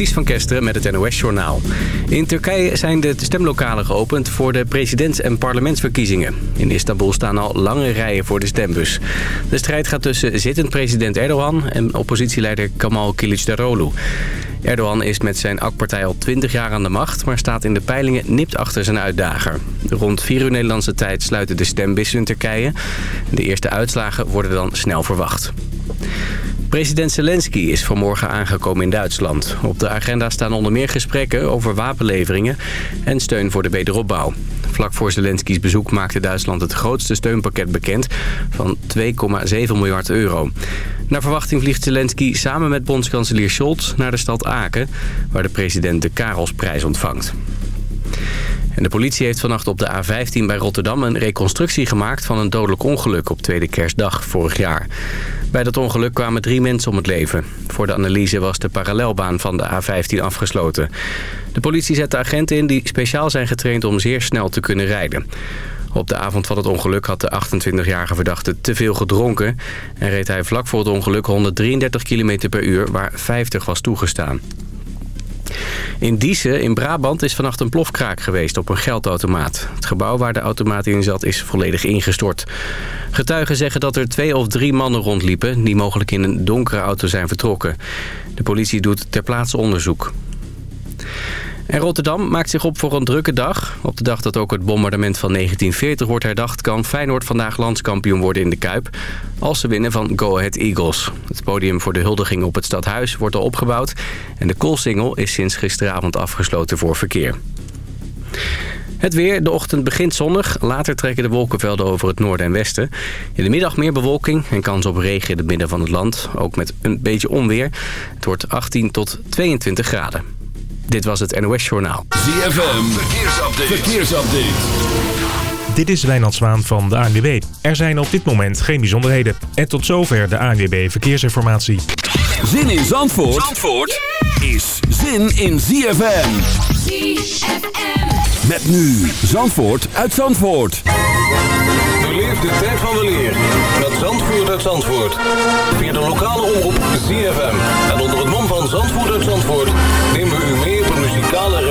Ties van Kesteren met het NOS-journaal. In Turkije zijn de stemlokalen geopend voor de presidents- en parlementsverkiezingen. In Istanbul staan al lange rijen voor de stembus. De strijd gaat tussen zittend president Erdogan en oppositieleider Kamal Kılıçdaroğlu. Erdogan is met zijn AK-partij al 20 jaar aan de macht... maar staat in de peilingen nipt achter zijn uitdager. Rond 4 uur Nederlandse tijd sluiten de stembussen in Turkije. De eerste uitslagen worden dan snel verwacht. President Zelensky is vanmorgen aangekomen in Duitsland. Op de agenda staan onder meer gesprekken over wapenleveringen en steun voor de wederopbouw. Vlak voor Zelensky's bezoek maakte Duitsland het grootste steunpakket bekend van 2,7 miljard euro. Naar verwachting vliegt Zelensky samen met bondskanselier Scholz naar de stad Aken... waar de president de Karelsprijs ontvangt. En de politie heeft vannacht op de A15 bij Rotterdam een reconstructie gemaakt van een dodelijk ongeluk op tweede kerstdag vorig jaar. Bij dat ongeluk kwamen drie mensen om het leven. Voor de analyse was de parallelbaan van de A15 afgesloten. De politie zette agenten in die speciaal zijn getraind om zeer snel te kunnen rijden. Op de avond van het ongeluk had de 28-jarige verdachte te veel gedronken... en reed hij vlak voor het ongeluk 133 km per uur waar 50 was toegestaan. In Diezen in Brabant is vannacht een plofkraak geweest op een geldautomaat. Het gebouw waar de automaat in zat is volledig ingestort. Getuigen zeggen dat er twee of drie mannen rondliepen... die mogelijk in een donkere auto zijn vertrokken. De politie doet ter plaatse onderzoek. En Rotterdam maakt zich op voor een drukke dag. Op de dag dat ook het bombardement van 1940 wordt herdacht... kan Feyenoord vandaag landskampioen worden in de Kuip... als ze winnen van Go Ahead Eagles. Het podium voor de huldiging op het stadhuis wordt al opgebouwd... en de koolsingel is sinds gisteravond afgesloten voor verkeer. Het weer. De ochtend begint zonnig. Later trekken de wolkenvelden over het noorden en westen. In de middag meer bewolking en kans op regen in het midden van het land. Ook met een beetje onweer. Het wordt 18 tot 22 graden. Dit was het NOS Journaal. ZFM, verkeersupdate. verkeersupdate. Dit is Wijnand Zwaan van de ANWB. Er zijn op dit moment geen bijzonderheden. En tot zover de ANWB Verkeersinformatie. Zin in Zandvoort, Zandvoort is zin in ZFM. ZFM. Met nu Zandvoort uit Zandvoort. Beleef de tijd van de leer met Zandvoort uit Zandvoort. Via de lokale omroep ZFM. En onder het mom van Zandvoort uit Zandvoort...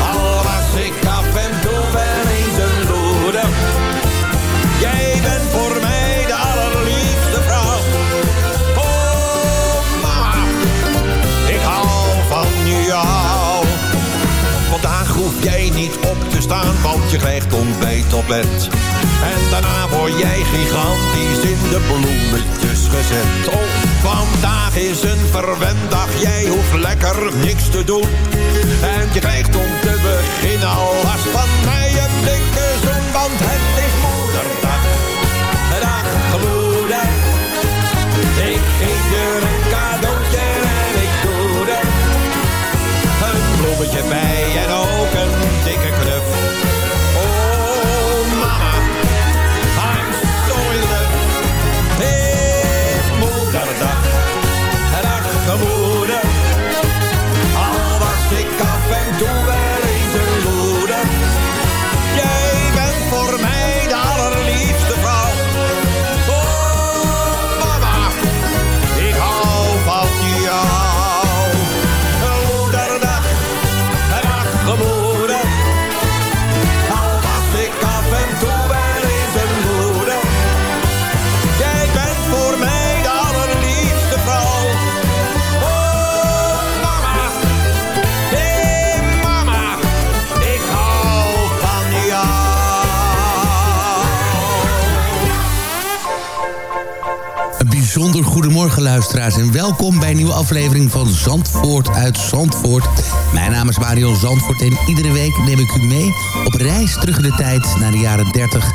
Al was ik af en toe wel eens een loede. Jij bent voor mij de allerliefste vrouw. Oh maar, ik hou van jou. Vandaag hoef jij niet op te staan, want je krijgt ontbijt op bed. En daarna word jij gigantisch in de bloemetjes gezet. Oh, vandaag is een verwend dag, jij hoeft lekker niks te doen. En je krijgt om te beginnen alvast van mij een dikke zoen, want aflevering van Zandvoort uit Zandvoort. Mijn naam is Mario Zandvoort en iedere week neem ik u mee op reis terug in de tijd naar de jaren 30,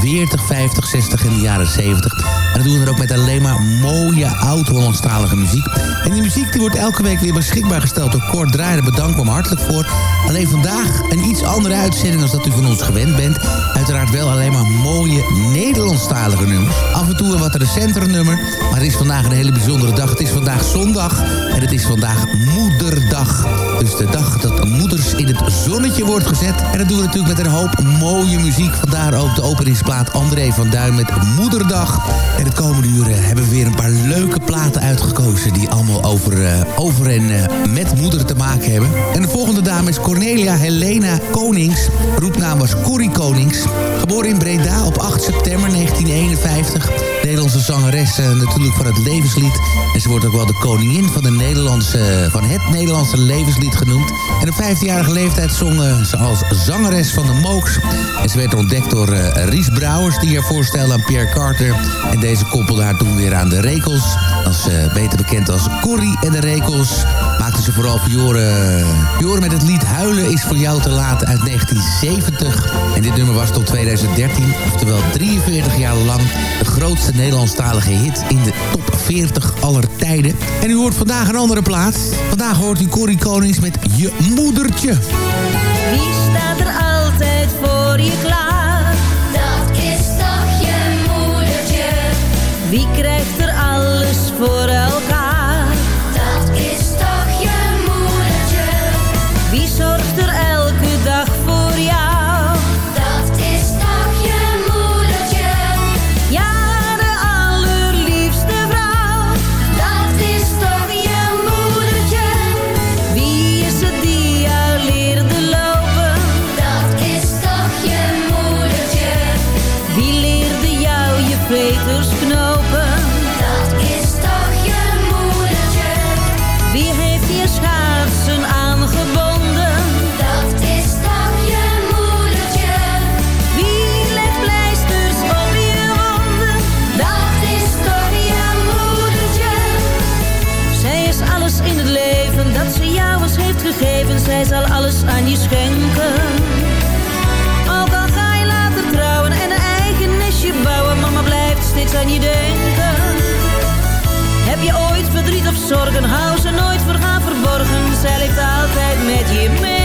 40, 50, 60 en de jaren 70. En dat doen we dan ook met alleen maar mooie oud-Hollandstalige muziek. En die muziek die wordt elke week weer beschikbaar gesteld door Kort Draaier. We hem hartelijk voor. Alleen vandaag een iets andere uitzending dan dat u van ons gewend bent. Uiteraard wel alleen maar mooie Nederlandstalige nummers. Af en toe een wat recentere nummer. Maar het is vandaag een hele bijzondere dag. Het is vandaag zondag en het is vandaag moederdag. Dus de dag dat moeders in het zonnetje wordt gezet. En dat doen we natuurlijk met een hoop mooie muziek. Vandaar ook de openingsplaat André van Duin met Moederdag. En het komende uren hebben we weer een paar leuke platen uitgekozen... die allemaal over, eh, over en eh, met moeder te maken hebben. En de volgende dame is Cornelia Helena Konings. Roepnaam was Corrie Konings. Geboren in Breda op 8 september 1951. Nederlandse zangeres eh, natuurlijk van het levenslied. En ze wordt ook wel de koningin van, de Nederlandse, van het Nederlandse levenslied genoemd. En op 15-jarige leeftijd zong eh, ze als zangeres van de Mooks. En ze werd ontdekt door eh, Ries Brouwers, die haar voorstelde aan Pierre Carter. En deze koppelde haar toen weer aan de Rekels. Als eh, beter bekend als Corrie en de Rekels. Maakte ze vooral vioren, vioren met het lied Huilen is voor jou te laat uit 1970. En dit nummer was tot 2013, oftewel 43 jaar lang... de grootste Nederlandstalige hit in de top 40 aller tijden. En u hoort vandaag een andere plaat. Vandaag hoort u Corrie Konings met Je Moedertje. Wie staat er altijd voor je klaar? Dat is toch je moedertje, Wie krijgt aan je. Heb je ooit verdriet of zorgen, hou ze nooit voor haar verborgen. Zij ligt altijd met je mee.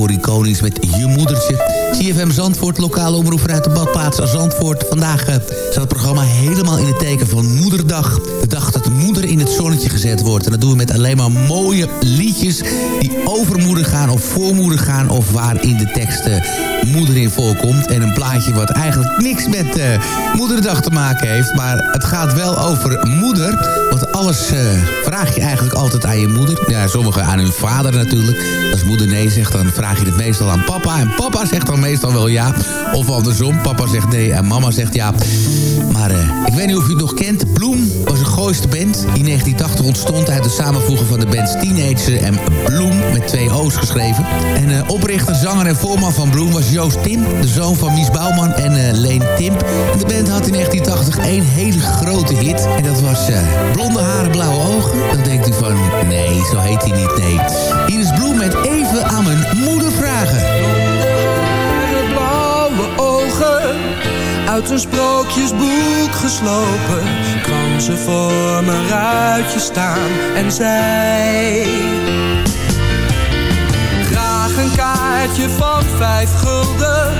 Corrie Konings met Je Moedertje. CFM Zandvoort, lokale omroep vanuit de badplaats Zandvoort. Vandaag uh, staat het programma helemaal in het teken van Moederdag. De dag dat de moeder in het zonnetje gezet wordt. En dat doen we met alleen maar mooie liedjes die over moeder gaan of voor moeder gaan... of waar in de tekst uh, moeder in voorkomt. En een plaatje wat eigenlijk niks met uh, moederdag te maken heeft. Maar het gaat wel over moeder. Want alles vraag je eigenlijk altijd aan je moeder. Ja, sommigen aan hun vader natuurlijk. Als moeder nee zegt, dan vraag je het meestal aan papa. En papa zegt dan meestal wel ja. Of andersom, papa zegt nee en mama zegt ja. Maar uh, ik weet niet of u het nog kent. Bloem was een Gooiste band. Die in 1980 ontstond uit de samenvoegen van de bands Teenager en Bloem. Met twee O's geschreven. En oprichter, zanger en voorman van Bloem was Joost Tim. De zoon van Mies Bouwman en uh, Leen Timp. En de band had in 1980 één hele grote hit. En dat was Blonde haren, blauwe ogen. Dan denkt u van, nee, zo heet hij niet, nee. Hier is Bloem met even aan mijn moeder vragen. uit een sprookjesboek geslopen kwam ze voor mijn ruitje staan en zei een kaartje van vijf gulden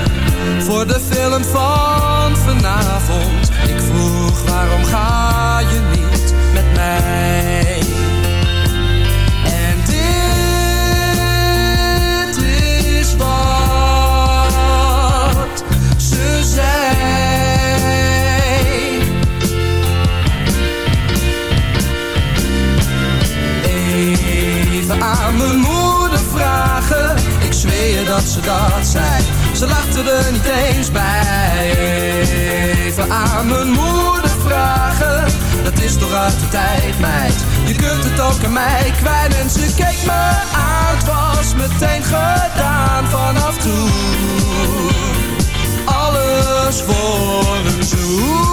voor de film van vanavond. Ik vroeg waarom ga je niet met mij tijd meid. Je kunt het ook aan mij kwijt En ze keek me aan Het was meteen gedaan vanaf toen. Alles voor een zoen.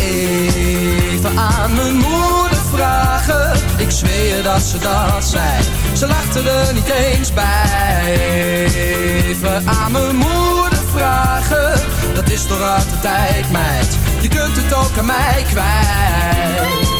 Even aan mijn moeder vragen. Ik zweer dat ze dat zei Ze lachte er niet eens bij. Even aan mijn moeder vragen Dat is toch de tijd meid. Je kunt het ook aan mij kwijt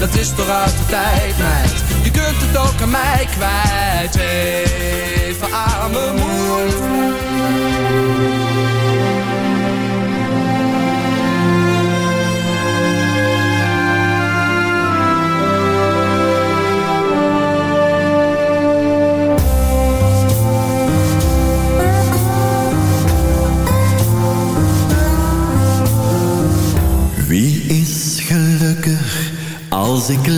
dat is toch uit de tijd, meid. Je kunt het ook aan mij kwijt, even aan mijn. Als ik.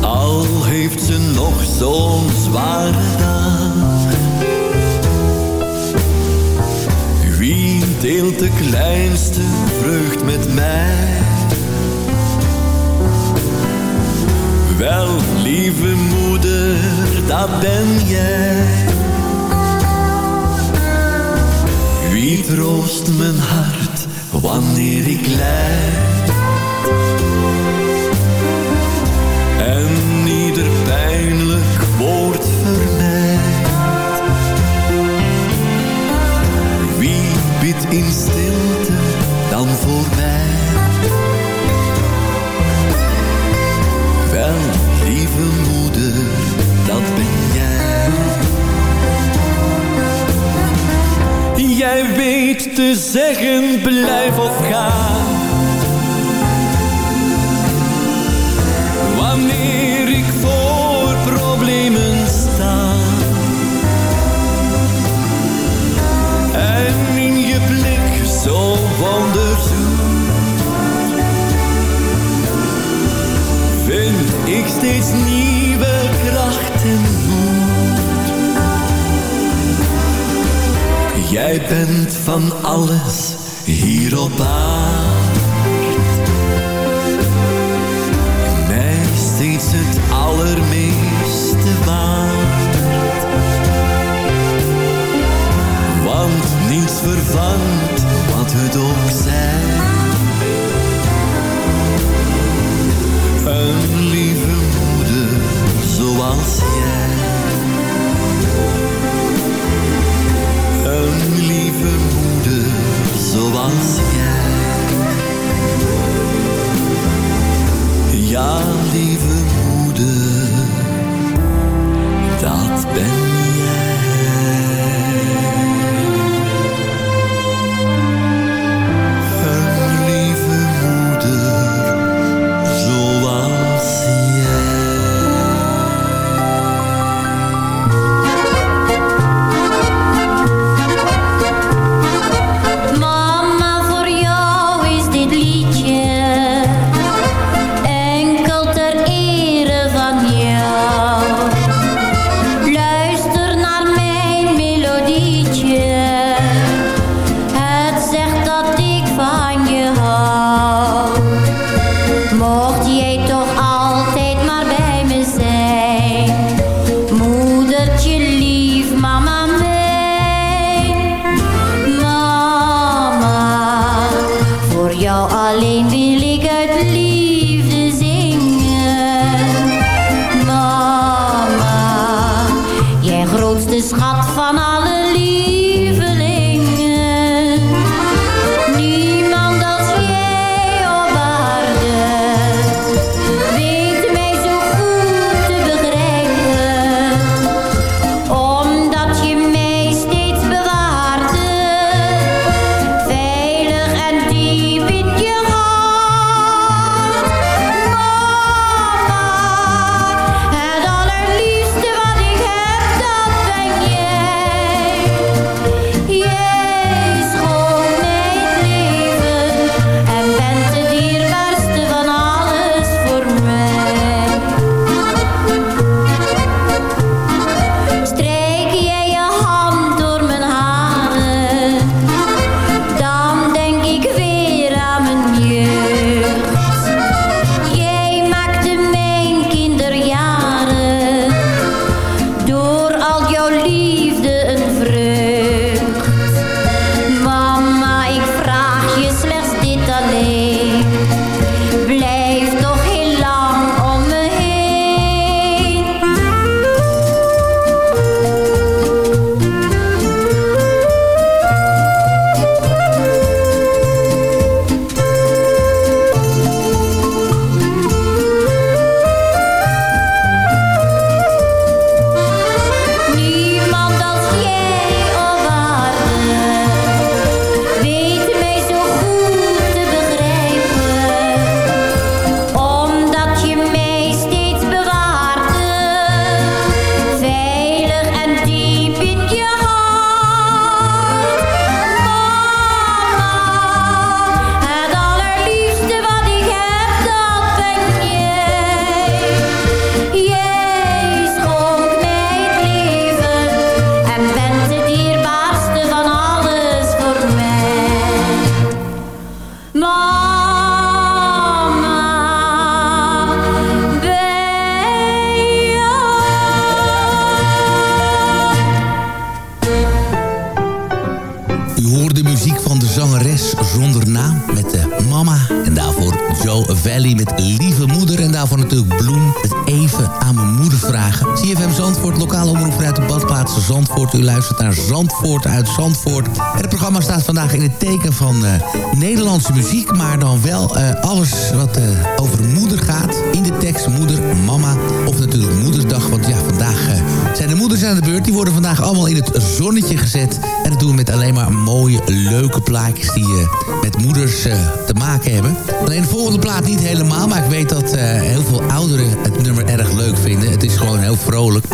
Al heeft ze nog zo'n zware dag. Wie deelt de kleinste vreugd met mij? Wel, lieve moeder, dat ben jij. Wie troost mijn hart? wanneer ik lijf En ieder pijnlijk woord vermijd. Wie bidt in stilte dan voor mij? te zeggen, blijf of ga. van alles hier op aarde. Het programma staat vandaag in het teken van uh, Nederlandse muziek. Maar dan wel uh, alles wat uh, over moeder gaat. In de tekst moeder, mama of natuurlijk moedersdag. Want ja, vandaag zijn de moeders aan de beurt. Die worden vandaag allemaal in het zonnetje gezet. En dat doen we met alleen maar mooie, leuke plaatjes die met moeders te maken hebben. Alleen de volgende plaat niet helemaal. Maar ik weet dat heel veel ouderen het nummer erg leuk vinden. Het is gewoon heel vrolijk.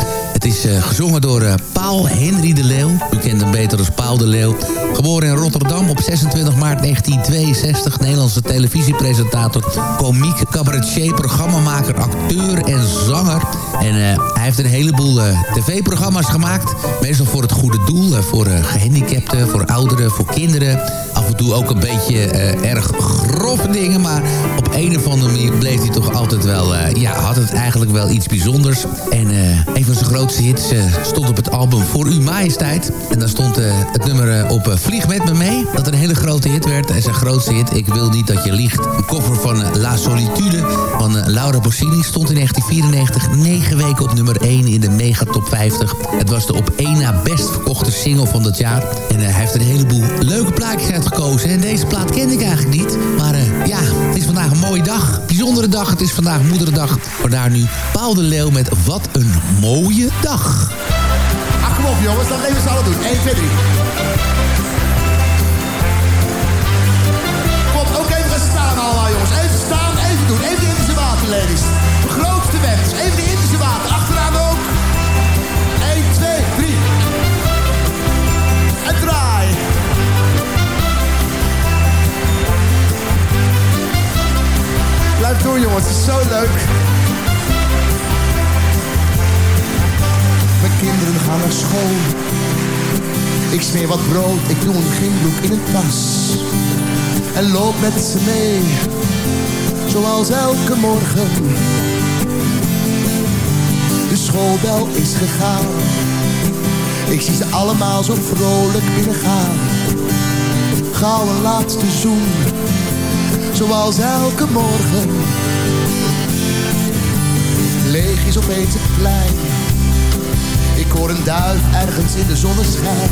Is uh, gezongen door uh, Paul Henry de Leeuw. U kent hem beter als Paul de Leeuw. Geboren in Rotterdam op 26 maart 1962. Nederlandse televisiepresentator, komiek, cabaretier, programmamaker, acteur en zanger. En uh, hij heeft een heleboel tv-programma's gemaakt. Meestal voor het goede doel. voor gehandicapten, voor ouderen, voor kinderen. Af en toe ook een beetje erg grove dingen. Maar op een of andere manier bleef hij toch altijd wel... ja, had het eigenlijk wel iets bijzonders. En een van zijn grootste hits uh, stond op het album Voor Uw Majesteit. En daar stond het nummer op Vlieg met me mee. Dat een hele grote hit werd. En zijn grootste hit, Ik wil niet dat je liegt. Een koffer van La Solitude van Laura Bossini stond in 1994 negen weken op nummer 1 in de Mega Top 50. Het was de op één na best verkochte single van dat jaar. En hij heeft een heleboel leuke plaatjes uitgekozen. En deze plaat kende ik eigenlijk niet. Maar ja, het is vandaag een mooie dag. Bijzondere dag. Het is vandaag moederdag. Vandaar nu Paul de Leeuw met Wat een mooie dag. Ach, kom op jongens, dan even samen doen. 1, 2, 3. Kom, ook even staan allemaal jongens. Even staan, even doen. Even ladies. De grootste Blijf doen jongens, het is zo leuk. Mijn kinderen gaan naar school. Ik smeer wat brood, ik doe een gingloek in een tas. En loop met ze mee, zoals elke morgen. De schoolbel is gegaan. Ik zie ze allemaal zo vrolijk binnengaan. Gauw een laatste zoen, zoals elke morgen. Leeg is opeens het plein ik hoor een duif ergens in de zonneschijn.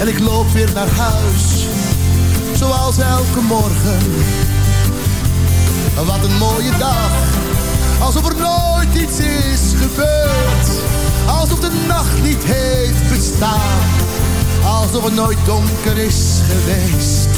En ik loop weer naar huis, zoals elke morgen. Wat een mooie dag, alsof er nooit iets is gebeurd. Alsof de nacht niet heeft bestaan, alsof het nooit donker is geweest.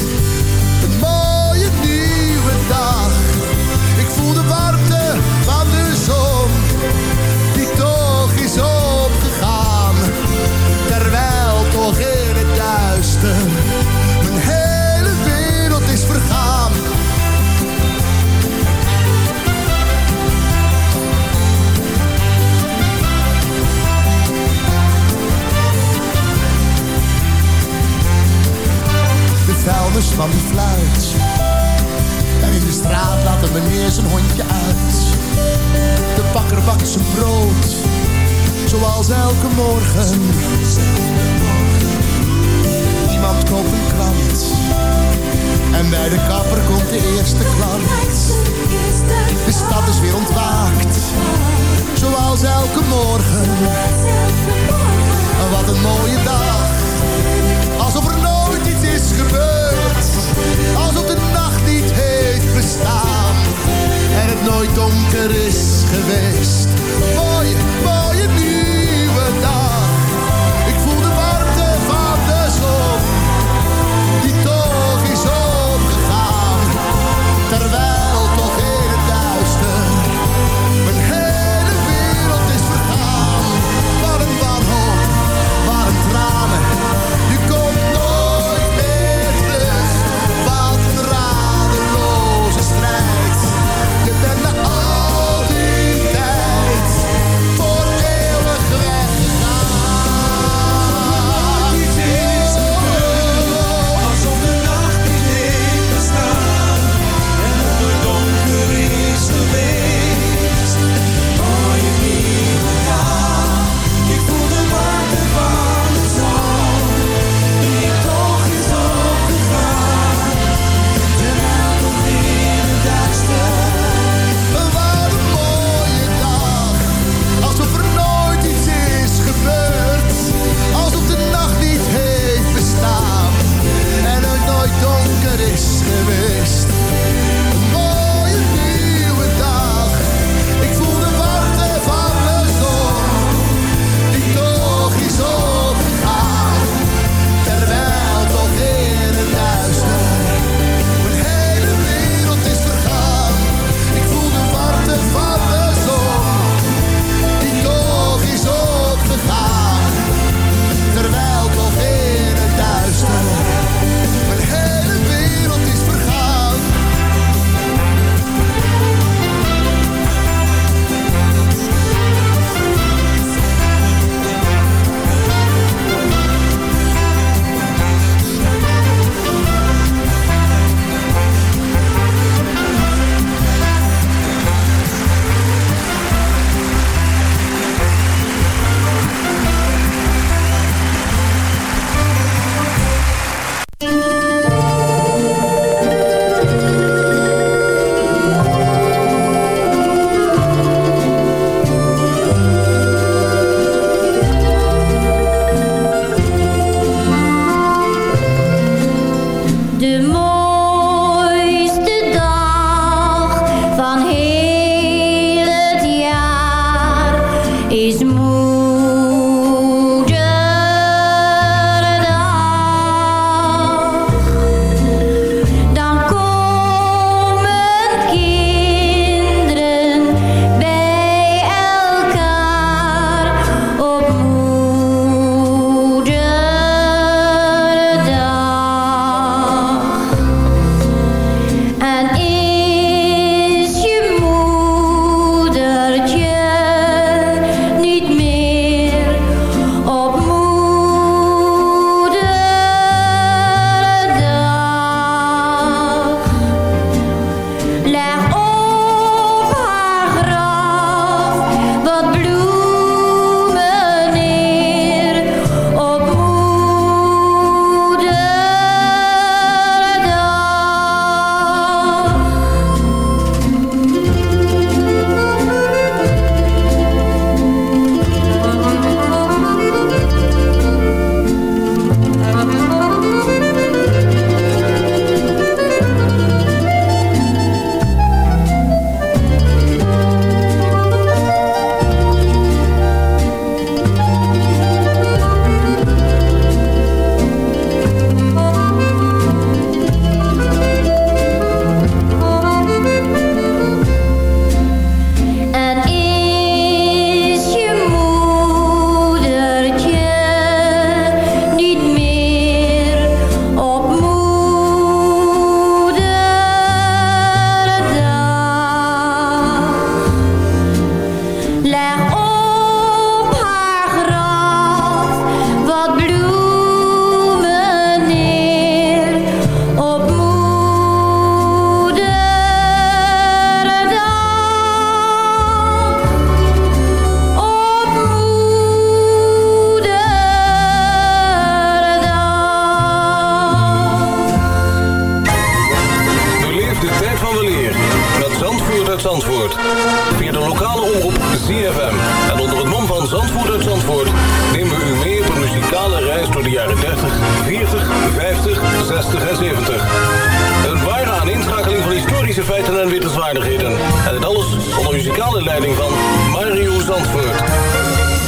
Muzikale leiding van Mario Zandvoort.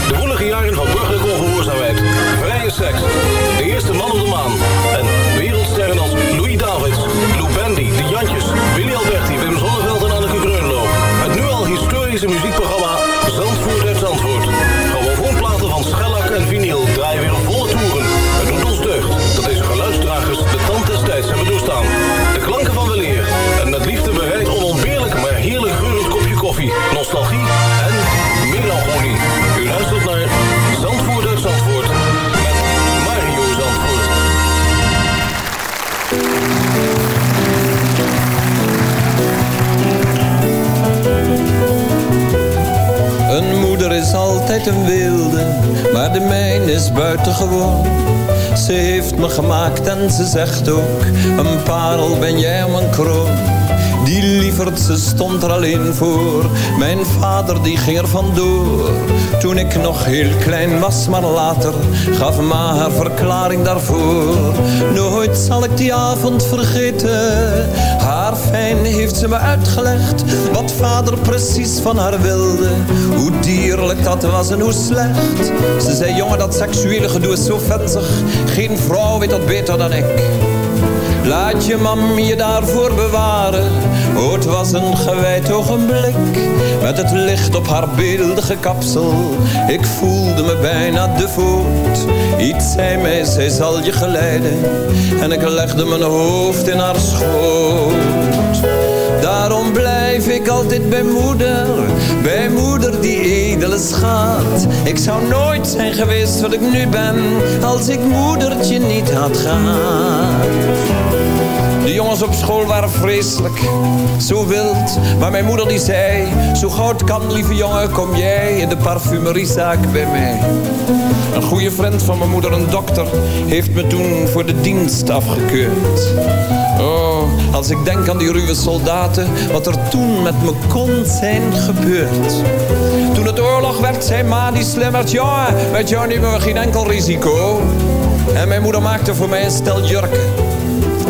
De woelige jaren van burgerlijke ongehoorzaamheid, vrije seks, een wilde, maar de mijne is buitengewoon. Ze heeft me gemaakt en ze zegt ook, een parel ben jij mijn kroon. Die lieverd, ze stond er alleen voor. Mijn vader die ging er vandoor. Toen ik nog heel klein was, maar later gaf ma haar verklaring daarvoor. Nooit zal ik die avond vergeten. Haar fijn heeft ze me uitgelegd. Wat vader precies van haar wilde. Hoe dierlijk dat was en hoe slecht. Ze zei, jongen, dat seksuele gedoe is zo venzig. Geen vrouw weet dat beter dan ik. Laat je mam je daarvoor bewaren. Oh, het was een gewijd ogenblik. Met het licht op haar beeldige kapsel. Ik voelde me bijna de voet. Iets zei mij, zij zal je geleiden. En ik legde mijn hoofd in haar schoot. Daarom blijf ik altijd bij moeder. Bij moeder die edele schat. Ik zou nooit zijn geweest wat ik nu ben. Als ik moedertje niet had gehad. De jongens op school waren vreselijk, zo wild. Maar mijn moeder die zei, zo het kan, lieve jongen, kom jij in de parfumeriezaak bij mij. Een goede vriend van mijn moeder, een dokter, heeft me toen voor de dienst afgekeurd. Oh, als ik denk aan die ruwe soldaten, wat er toen met me kon zijn gebeurd. Toen het oorlog werd, zei ma die slimmerd, jongen, met jou nemen we geen enkel risico. En mijn moeder maakte voor mij een stel jurken.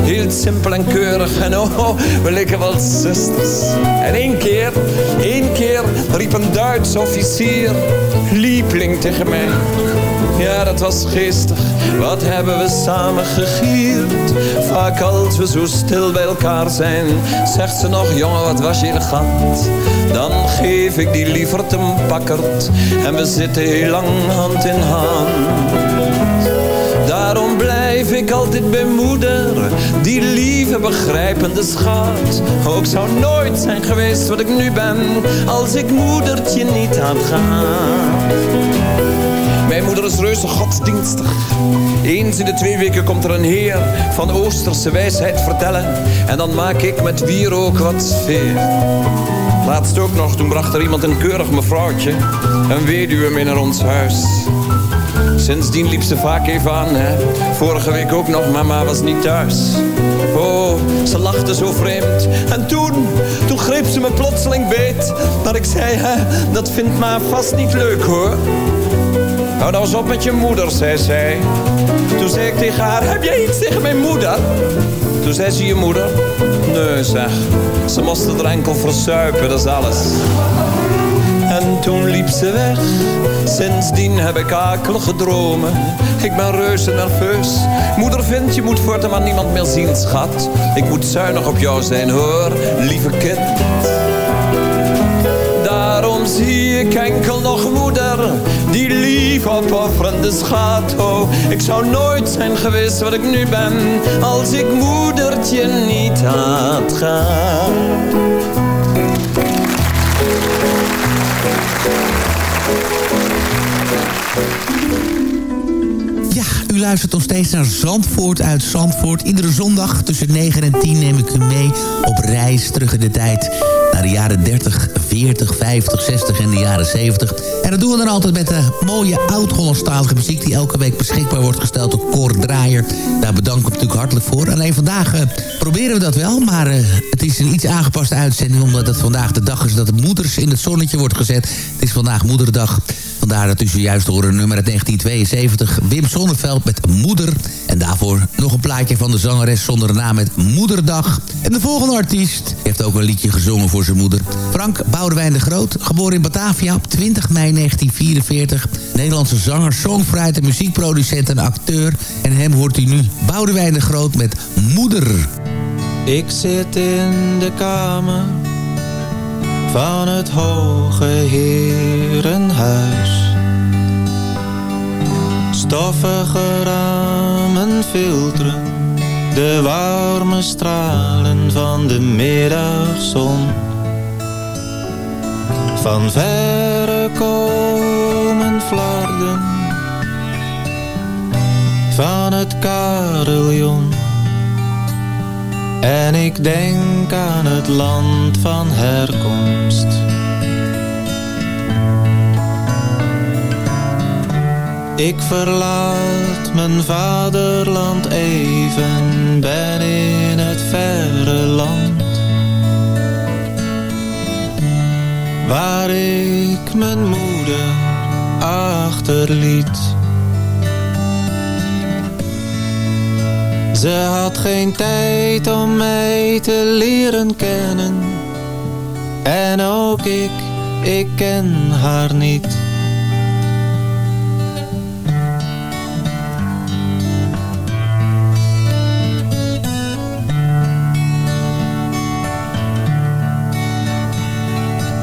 Heel simpel en keurig. En oh, we leken wel zusters. En één keer, één keer riep een Duits officier, liepling tegen mij. Ja, dat was geestig. Wat hebben we samen gegierd. Vaak als we zo stil bij elkaar zijn, zegt ze nog, jongen, wat was je elegant. Dan geef ik die lieverd een pakkerd en we zitten heel lang hand in hand. Ik altijd bij moeder, die lieve begrijpende schat. Ook zou nooit zijn geweest wat ik nu ben, als ik moedertje niet had gehad. Mijn moeder is reuze godsdienstig. Eens in de twee weken komt er een heer van Oosterse wijsheid vertellen. En dan maak ik met wierook wat sfeer. Laatst ook nog, toen bracht er iemand een keurig mevrouwtje. Een weduwe mee naar ons huis. Sindsdien liep ze vaak even aan. Vorige week ook nog, mama was niet thuis. Oh, ze lachte zo vreemd. En toen, toen greep ze me plotseling beet. Dat ik zei, hè, dat vindt ma vast niet leuk, hoor. Hou nou eens op met je moeder, zei zij. Toen zei ik tegen haar, heb jij iets tegen mijn moeder? Toen zei ze, je moeder? Nee, zeg. Ze moesten er enkel versuipen, dat is alles. En toen liep ze weg. Sindsdien heb ik akelige dromen. Ik ben reuze nerveus. Moeder vindt, je moet voortaan maar niemand meer zien, schat. Ik moet zuinig op jou zijn, hoor, lieve kind. Daarom zie ik enkel nog moeder, die lief opofferende schat. Oh, ik zou nooit zijn geweest wat ik nu ben, als ik moedertje niet had gehad. Luistert nog steeds naar Zandvoort uit Zandvoort. Iedere zondag tussen 9 en 10 neem ik u mee op reis terug in de tijd. Naar de jaren 30, 40, 50, 60 en de jaren 70. En dat doen we dan altijd met de mooie oud-Hollandstalige muziek... die elke week beschikbaar wordt gesteld door Cor Draaier. Daar bedank ik natuurlijk hartelijk voor. Alleen vandaag uh, proberen we dat wel, maar uh, het is een iets aangepaste uitzending... omdat het vandaag de dag is dat de moeders in het zonnetje wordt gezet. Het is vandaag moederdag. Vandaar dat u zojuist hoorde nummer 1972. Wim Sonneveld met Moeder. En daarvoor nog een plaatje van de zangeres zonder naam met Moederdag. En de volgende artiest heeft ook een liedje gezongen voor zijn moeder. Frank Boudewijn de Groot, geboren in Batavia op 20 mei 1944. Nederlandse zanger, songwriter, muziekproducent en acteur. En hem hoort u nu Boudewijn de Groot met Moeder. Ik zit in de kamer van het hoge herenhuis. Stoffige ramen filteren de warme stralen van de middagzon. Van verre komen flarden van het carillon. En ik denk aan het land van herkomst. Ik verlaat mijn vaderland even, ben in het verre land. Waar ik mijn moeder achterliet. Ze had geen tijd om mij te leren kennen. En ook ik, ik ken haar niet.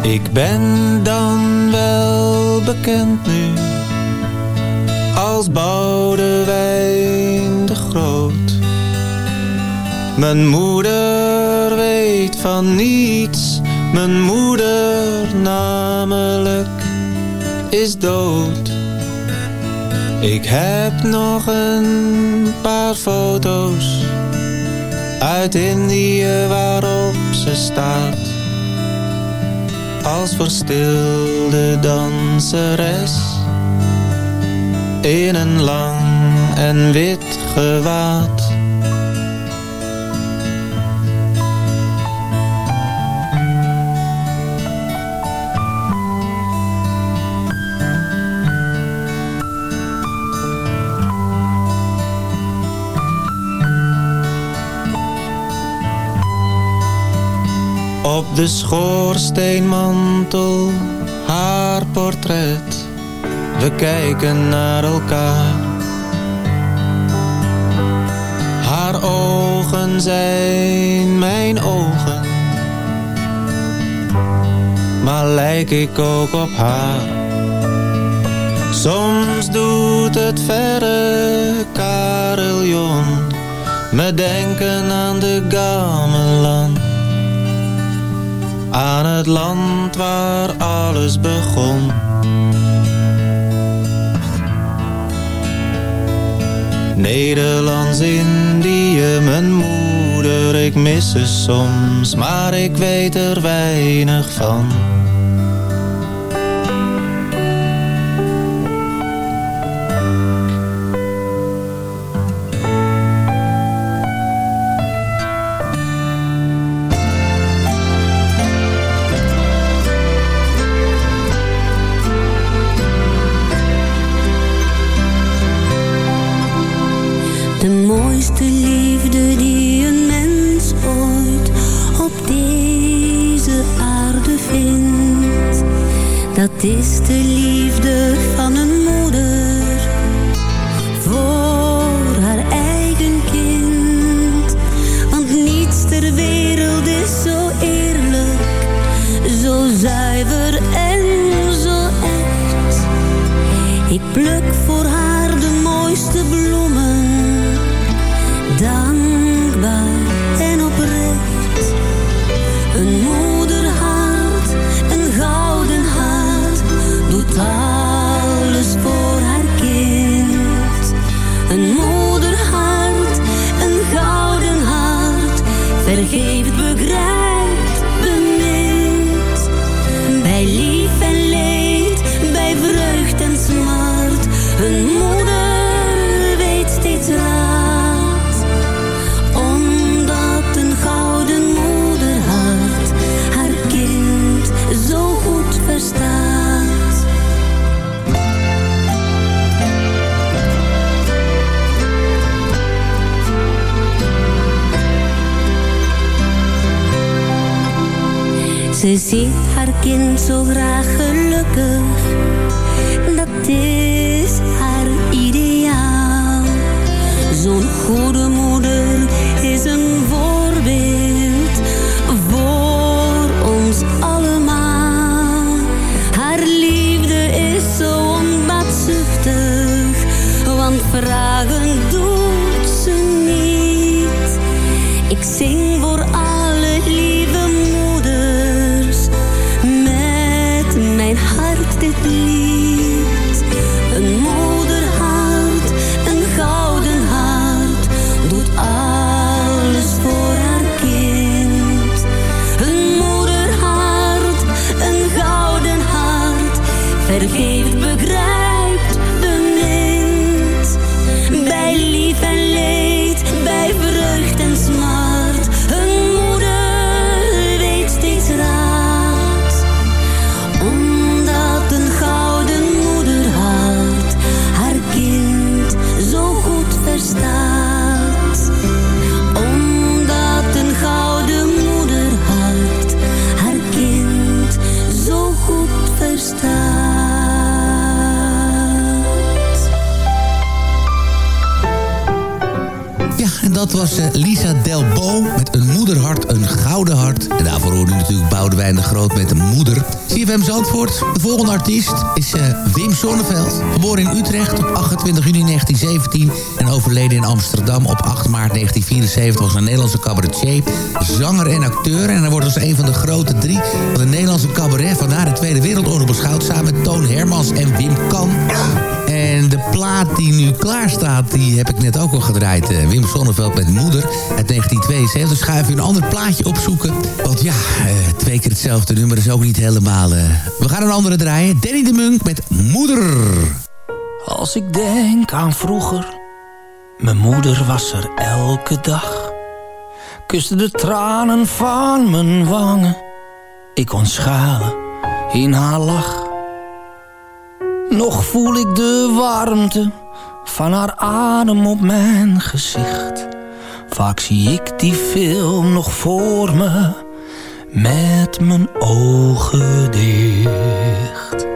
Ik ben dan wel bekend nu als Boudewijn de Groot. Mijn moeder weet van niets, mijn moeder namelijk is dood. Ik heb nog een paar foto's uit Indië waarop ze staat. Als verstilde danseres in een lang en wit gewaad. Op de schoorsteenmantel haar portret. We kijken naar elkaar. Haar ogen zijn mijn ogen. Maar lijk ik ook op haar. Soms doet het verre carillon me denken aan de gamelan aan het land waar alles begon. Nederlands-Indië, mijn moeder, ik mis ze soms, maar ik weet er weinig van. Dat is de liefde haar kind volgende artiest is eh, Wim Sonneveld. Geboren in Utrecht op 28 juni 1917 en overleden in Amsterdam op 8 maart 1974... was een Nederlandse cabaretier, zanger en acteur. En hij wordt als een van de grote drie van de Nederlandse cabaret... van na de Tweede Wereldoorlog beschouwd samen met Toon Hermans en Wim Kan. En de plaat die nu klaar staat, die heb ik net ook al gedraaid. Eh, Wim Sonneveld met Moeder uit 1972. Dus ga even een ander plaatje opzoeken. Want ja, eh, twee keer hetzelfde nummer is ook niet helemaal... eh. We gaan een andere draaien. Danny de Munk met Moeder. Als ik denk aan vroeger, mijn moeder was er elke dag. Kuste de tranen van mijn wangen, ik kon schalen in haar lach. Nog voel ik de warmte van haar adem op mijn gezicht. Vaak zie ik die film nog voor me, met mijn ogen dicht.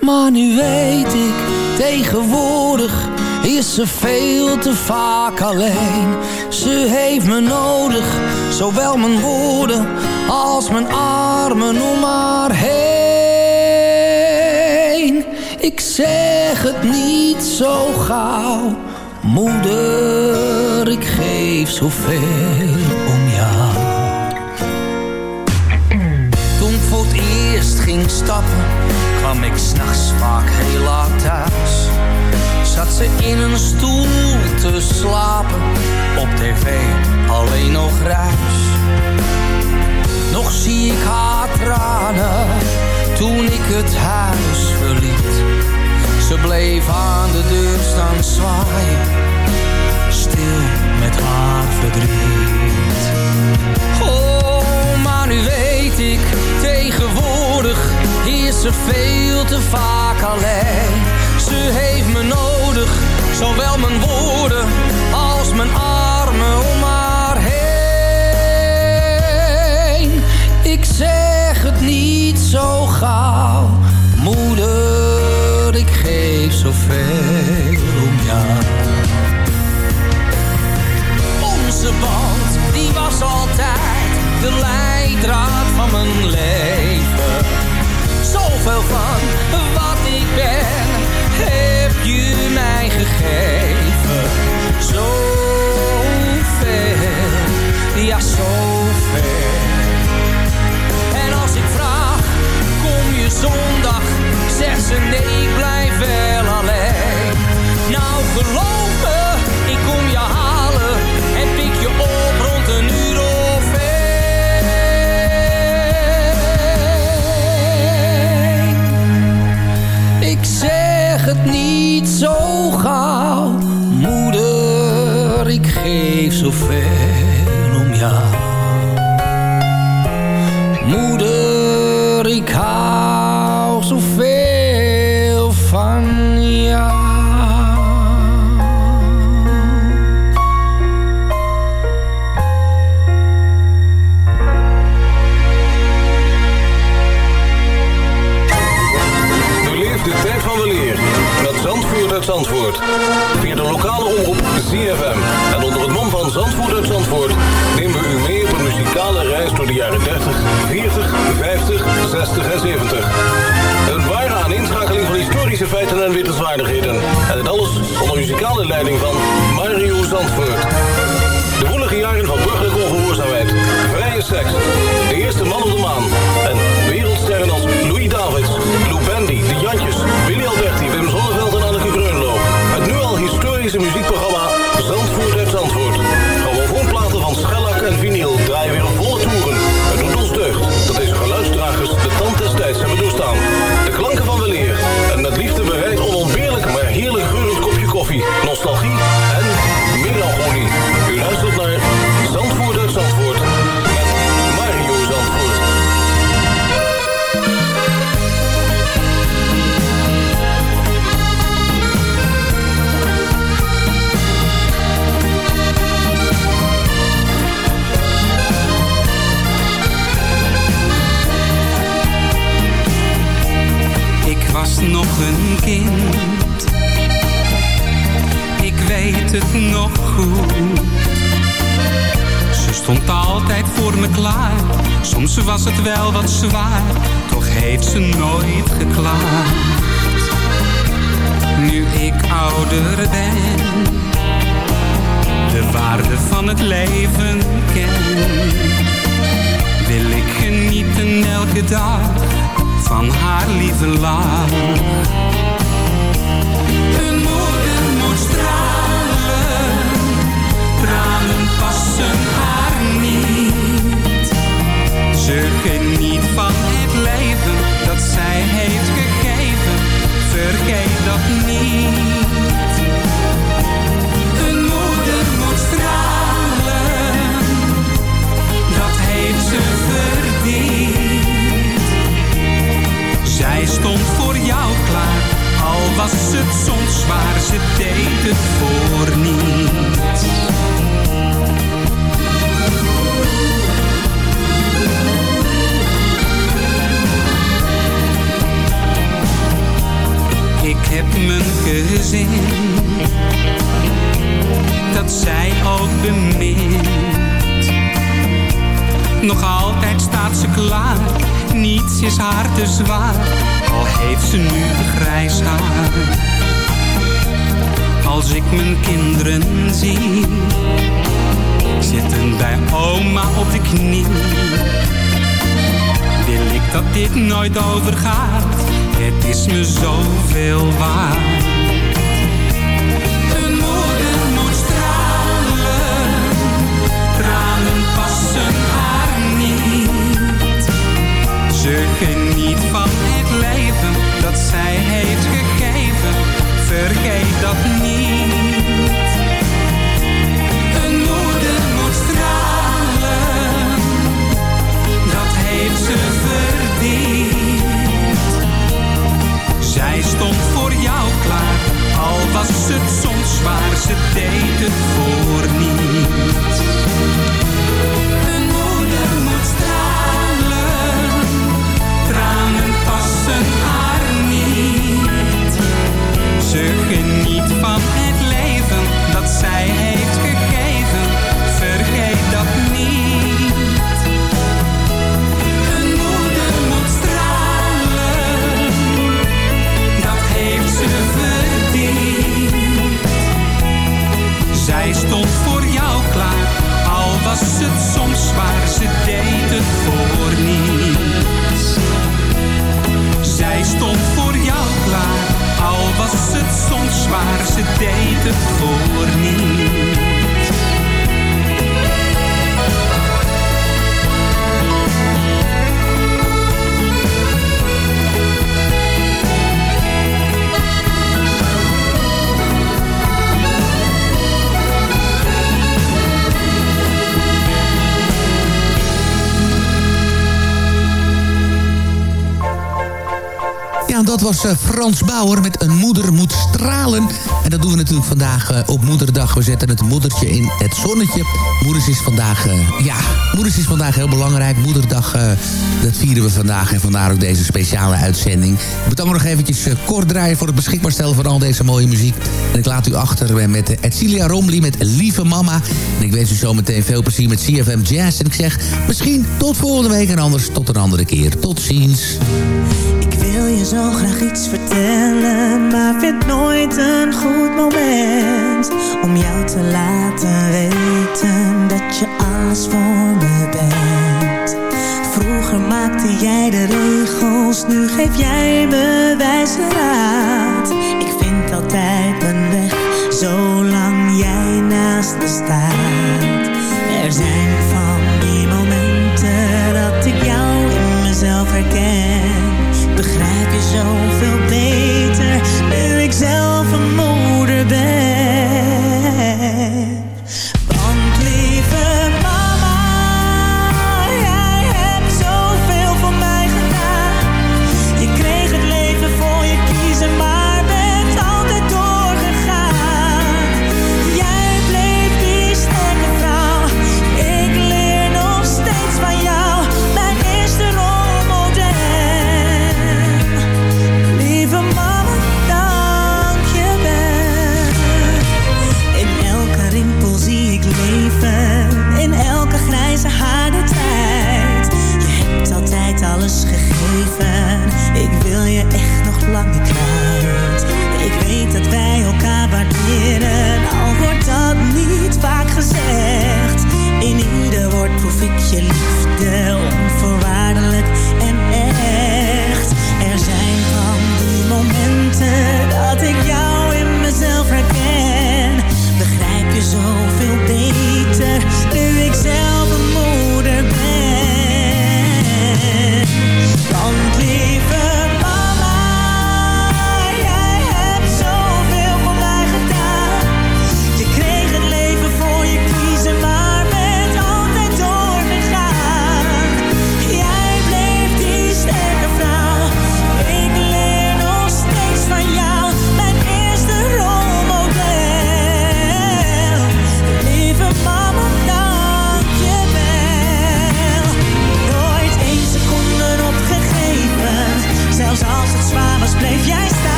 Maar nu weet ik, tegenwoordig is ze veel te vaak alleen. Ze heeft me nodig, zowel mijn woorden als mijn armen om haar heen. Ik zeg het niet zo gauw, moeder, ik geef zoveel om jou. Toen voor het eerst ging stappen, kwam ik s'nachts vaak heel laat thuis. Zat ze in een stoel te slapen, op tv alleen nog ruis. Nog zie ik haar tranen, toen ik het huis verliet. Ze bleef aan de deur staan zwaaien, stil met haar verdriet. Oh, maar nu weet ik, tegenwoordig is ze veel te vaak alleen. Ze heeft me nodig, zowel mijn woorden als mijn armen om haar heen. Ik zeg het niet zo gauw, moeder, ik geef zoveel om jou. Onze band, die was altijd de leidraad van mijn leven. Zoveel van wat ik ben, heb je mij gegeven. Zoveel, ja zoveel. zondag zeg ze nee, ik blijf wel alleen. Nou geloof me, ik kom je halen en pik je op rond een uur of één. Ik zeg het niet zo gauw, moeder, ik geef zoveel om jou. 60 en 70. Een ware aaninschakeling van historische feiten en wittelswaardigheden. En het alles onder muzikale leiding van Mario Zandvoort. De woelige jaren van burgerlijke ongehoorzaamheid, vrije seks, de eerste man op de maan... en wereldsterren als Louis Davids, Lou Bendy, De Jantjes, Willy Alberti, Wim Zonneveld en Anneke Greunlo. Het nu al historische muziekprogramma nog een kind. Ik weet het nog goed. Ze stond altijd voor me klaar. Soms was het wel wat zwaar. Toch heeft ze nooit geklaagd. Nu ik ouder ben. De waarde van het leven ken. Wil ik genieten elke dag van haar lieve lach. Een moeder moet stralen, tranen passen haar niet. Ze geniet van het leven dat zij heeft gegeven, vergeet dat niet. Stond voor jou klaar, al was het soms zwaar, ze deed het voor niets. Ik heb mijn gezin, dat zij ook bemint. Nog altijd staat ze klaar, niets is haar te zwaar, al heeft ze nu grijs haar. Als ik mijn kinderen zie, zitten bij oma op de knie. Wil ik dat dit nooit overgaat, het is me zoveel waard. Ze geniet van het leven dat zij heeft gegeven, vergeet dat niet. Frans Bauer met Een moeder moet stralen. En dat doen we natuurlijk vandaag uh, op moederdag. We zetten het moedertje in het zonnetje. Moeders is vandaag, uh, ja, moeders is vandaag heel belangrijk. Moederdag, dat vieren we vandaag. En vandaar ook deze speciale uitzending. Ik moet ook nog eventjes kort draaien voor het beschikbaar stellen van al deze mooie muziek. En ik laat u achter met Edcilia Romli met Lieve Mama. En ik wens u zometeen veel plezier met CFM Jazz. En ik zeg misschien tot volgende week en anders tot een andere keer. Tot ziens. Je zo graag iets vertellen, maar vind nooit een goed moment om jou te laten weten dat je alles voor me bent. Vroeger maakte jij de regels, nu geef jij me wijze raad. Ik vind altijd een weg, zolang jij naast me staat. Er zijn van